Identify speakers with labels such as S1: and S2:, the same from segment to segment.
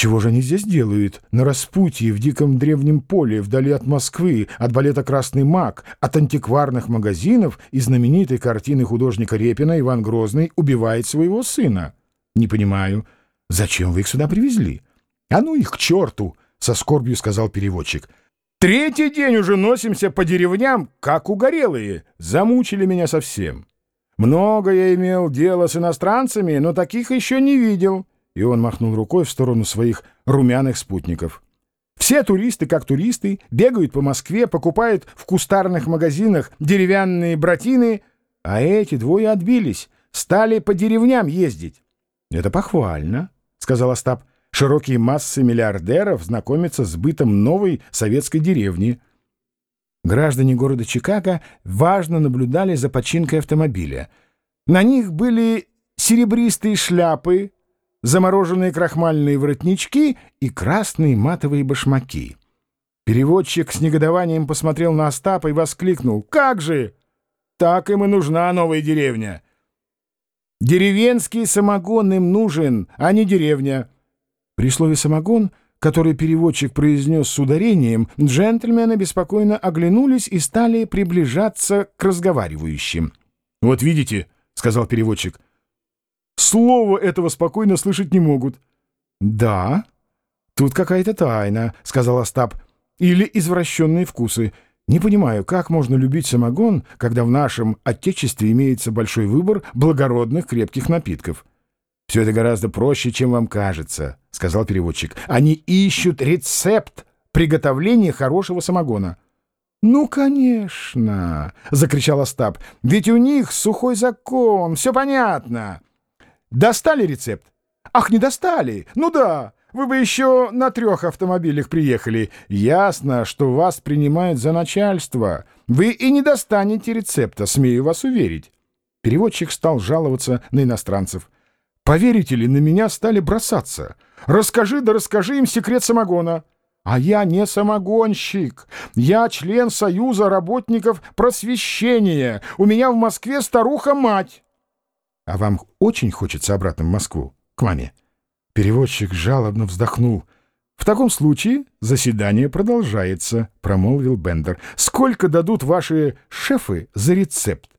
S1: Чего же они здесь делают? На распутье, в диком древнем поле, вдали от Москвы, от балета «Красный маг», от антикварных магазинов и знаменитой картины художника Репина Иван Грозный убивает своего сына. Не понимаю, зачем вы их сюда привезли? А ну их к черту, со скорбью сказал переводчик. Третий день уже носимся по деревням, как угорелые. Замучили меня совсем. Много я имел дела с иностранцами, но таких еще не видел и он махнул рукой в сторону своих румяных спутников. Все туристы, как туристы, бегают по Москве, покупают в кустарных магазинах деревянные братины, а эти двое отбились, стали по деревням ездить. — Это похвально, — сказал Остап. — Широкие массы миллиардеров знакомятся с бытом новой советской деревни. Граждане города Чикаго важно наблюдали за починкой автомобиля. На них были серебристые шляпы, замороженные крахмальные воротнички и красные матовые башмаки. Переводчик с негодованием посмотрел на Остапа и воскликнул. «Как же! Так им и нужна новая деревня!» «Деревенский самогон им нужен, а не деревня!» При слове «самогон», который переводчик произнес с ударением, джентльмены беспокойно оглянулись и стали приближаться к разговаривающим. «Вот видите», — сказал переводчик, — Слова этого спокойно слышать не могут. — Да, тут какая-то тайна, — сказал Остап. — Или извращенные вкусы. Не понимаю, как можно любить самогон, когда в нашем Отечестве имеется большой выбор благородных крепких напитков. — Все это гораздо проще, чем вам кажется, — сказал переводчик. — Они ищут рецепт приготовления хорошего самогона. — «Ну, конечно!» — закричал Остап. «Ведь у них сухой закон, все понятно!» Достали рецепт? Ах, не достали? Ну да, вы бы еще на трех автомобилях приехали. Ясно, что вас принимают за начальство. Вы и не достанете рецепта, смею вас уверить. Переводчик стал жаловаться на иностранцев. Поверите ли, на меня стали бросаться. Расскажи да расскажи им секрет самогона. А я не самогонщик. Я член Союза работников просвещения. У меня в Москве старуха-мать. А вам очень хочется обратно в Москву, к маме?» Переводчик жалобно вздохнул. «В таком случае заседание продолжается», — промолвил Бендер. «Сколько дадут ваши шефы за рецепт?»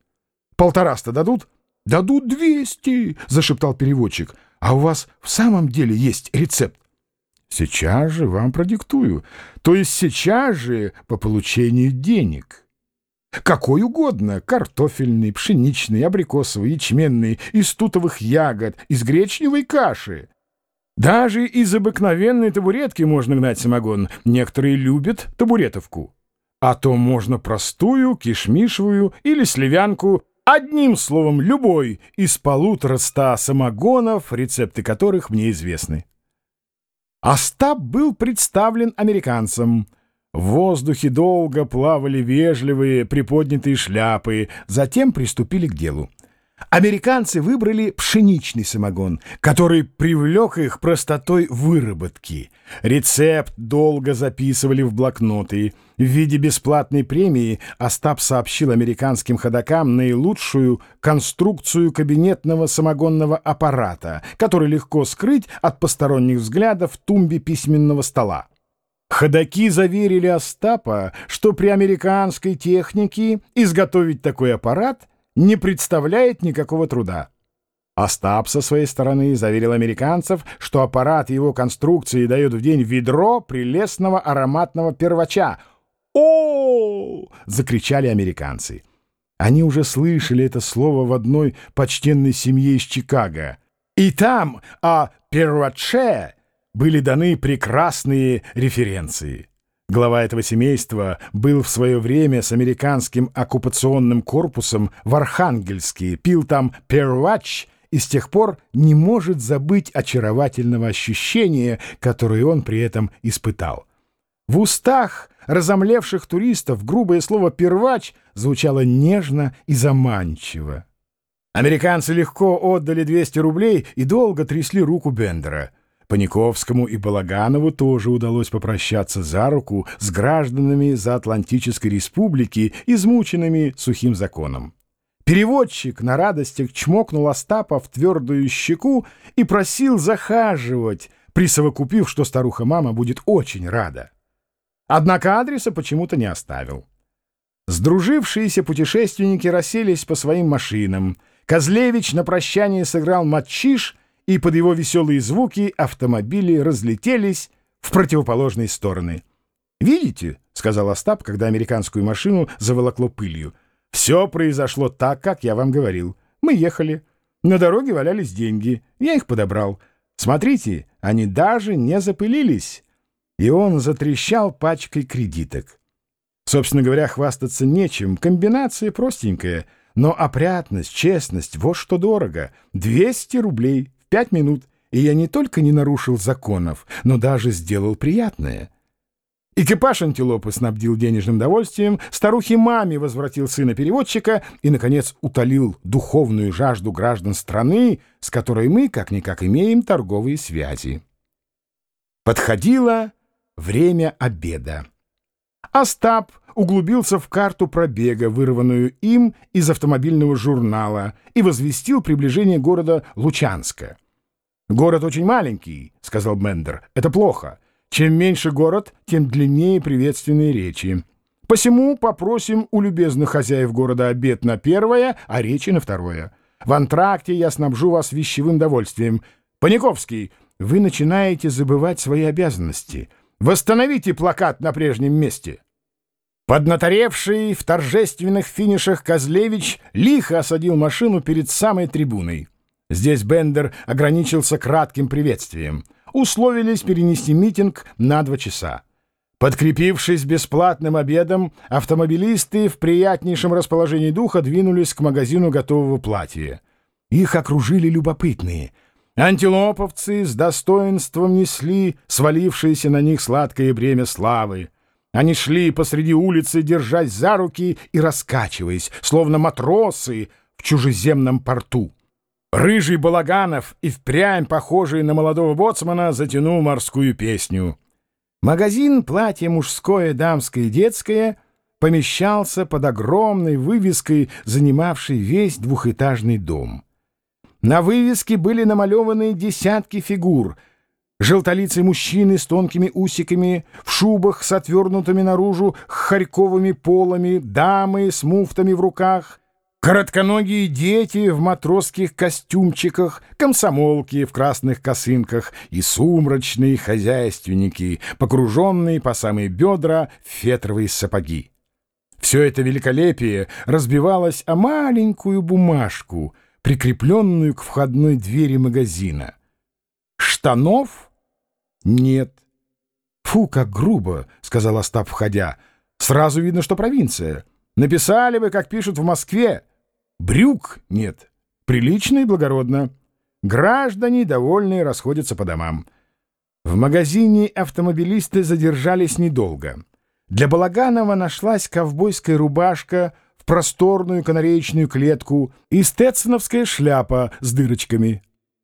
S1: «Полтораста дадут?» «Дадут двести!» — зашептал переводчик. «А у вас в самом деле есть рецепт?» «Сейчас же вам продиктую. То есть сейчас же по получению денег». Какой угодно — картофельный, пшеничный, абрикосовый, ячменный, из тутовых ягод, из гречневой каши. Даже из обыкновенной табуретки можно гнать самогон. Некоторые любят табуретовку. А то можно простую, кишмишевую или сливянку, одним словом, любой из полутора ста самогонов, рецепты которых мне известны. Остап был представлен американцам — в воздухе долго плавали вежливые приподнятые шляпы, затем приступили к делу. Американцы выбрали пшеничный самогон, который привлек их простотой выработки. Рецепт долго записывали в блокноты. В виде бесплатной премии Остап сообщил американским ходокам наилучшую конструкцию кабинетного самогонного аппарата, который легко скрыть от посторонних взглядов в тумбе письменного стола. Ходаки заверили Остапа, что при американской технике изготовить такой аппарат не представляет никакого труда. Остап со своей стороны заверил американцев, что аппарат его конструкции дает в день ведро прелестного ароматного первача. о закричали американцы. Они уже слышали это слово в одной почтенной семье из Чикаго. И там о перваче были даны прекрасные референции. Глава этого семейства был в свое время с американским оккупационным корпусом в Архангельске, пил там первач и с тех пор не может забыть очаровательного ощущения, которое он при этом испытал. В устах разомлевших туристов грубое слово «первач» звучало нежно и заманчиво. Американцы легко отдали 200 рублей и долго трясли руку Бендера — Паниковскому и Балаганову тоже удалось попрощаться за руку с гражданами Заатлантической республики, измученными сухим законом. Переводчик на радостях чмокнул Остапа в твердую щеку и просил захаживать, присовокупив, что старуха-мама будет очень рада. Однако адреса почему-то не оставил. Сдружившиеся путешественники расселись по своим машинам. Козлевич на прощание сыграл матчиш, и под его веселые звуки автомобили разлетелись в противоположные стороны. «Видите?» — сказал Остап, когда американскую машину заволокло пылью. «Все произошло так, как я вам говорил. Мы ехали. На дороге валялись деньги. Я их подобрал. Смотрите, они даже не запылились». И он затрещал пачкой кредиток. Собственно говоря, хвастаться нечем. Комбинация простенькая. Но опрятность, честность — вот что дорого. 200 рублей пять минут. И я не только не нарушил законов, но даже сделал приятное. Экипаж антилопы снабдил денежным довольствием, старухе маме возвратил сына переводчика и, наконец, утолил духовную жажду граждан страны, с которой мы, как-никак, имеем торговые связи. Подходило время обеда. Остап углубился в карту пробега, вырванную им из автомобильного журнала, и возвестил приближение города Лучанска. «Город очень маленький», — сказал Бендер. «Это плохо. Чем меньше город, тем длиннее приветственные речи. Посему попросим у любезных хозяев города обед на первое, а речи на второе. В антракте я снабжу вас вещевым довольствием. Паниковский, вы начинаете забывать свои обязанности. Восстановите плакат на прежнем месте». Поднаторевший в торжественных финишах Козлевич лихо осадил машину перед самой трибуной. Здесь Бендер ограничился кратким приветствием — условились перенести митинг на два часа. Подкрепившись бесплатным обедом, автомобилисты в приятнейшем расположении духа двинулись к магазину готового платья. Их окружили любопытные. Антилоповцы с достоинством несли свалившееся на них сладкое бремя славы. Они шли посреди улицы, держась за руки и раскачиваясь, словно матросы в чужеземном порту. Рыжий Балаганов и впрямь похожий на молодого боцмана затянул морскую песню. Магазин «Платье мужское, дамское и детское» помещался под огромной вывеской, занимавшей весь двухэтажный дом. На вывеске были намалеваны десятки фигур — желтолицые мужчины с тонкими усиками, в шубах с отвернутыми наружу харьковыми полами, дамы с муфтами в руках, Коротконогие дети в матросских костюмчиках, комсомолки в красных косынках и сумрачные хозяйственники, погруженные по самые бедра в фетровые сапоги. Все это великолепие разбивалось о маленькую бумажку, прикрепленную к входной двери магазина. Штанов нет. «Фу, как грубо!» — сказал Остап, входя. «Сразу видно, что провинция. Написали бы, как пишут в Москве». Брюк нет. Прилично и благородно. Граждане, довольные, расходятся по домам. В магазине автомобилисты задержались недолго. Для Балаганова нашлась ковбойская рубашка в просторную канареечную клетку и стетсоновская шляпа с дырочками —